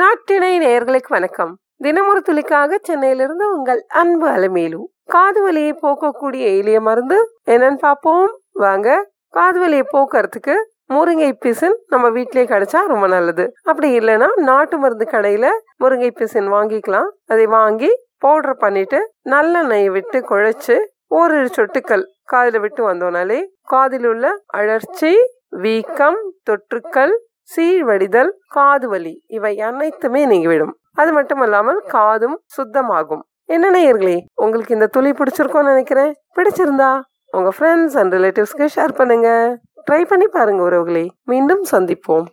நாட்டினை நேயர்களுக்கு வணக்கம். தினமொரு துளிக்காக சென்னையிலிருந்து உங்கள் அன்பு அலமேலு. காது வலியை போக்கக்கூடிய எளிய மருந்து என்னன்னு பார்ப்போம். வாங்க காது வலியை போக்குறதுக்கு முருங்கை பிசின் நம்ம வீட்லயே கிடைச்சா ரொம்ப நல்லது. அப்படி இல்லைன்னா நாட்டு மருந்து கடையில முருங்கை பிசின் வாங்கிக்கலாம். அதை வாங்கி பவுடர் பண்ணிட்டு நல்லெண்ணெயை விட்டு குழைச்சு ஓரிரு சொட்டுக்கள் காதில் விட்டு வந்தோம்னாலே காதில் உள்ள அழற்சி வீக்கம் தொற்றுக்கள் சீழ்வடிதல் காது வலி இவை அனைத்துமே நீங்கிவிடும். அது மட்டும் இல்லாமல் காதும் சுத்தமாகும். என்ன நேயர்களே உங்களுக்கு இந்த துளி பிடிச்சிருக்கோன்னு நினைக்கிறேன். பிடிச்சிருந்தா உங்க ஃப்ரெண்ட்ஸ் அண்ட் ரிலேட்டிவ்ஸ்க்கு ஷேர் பண்ணுங்க. ட்ரை பண்ணி பாருங்க உறவுகளே. மீண்டும் சந்திப்போம்.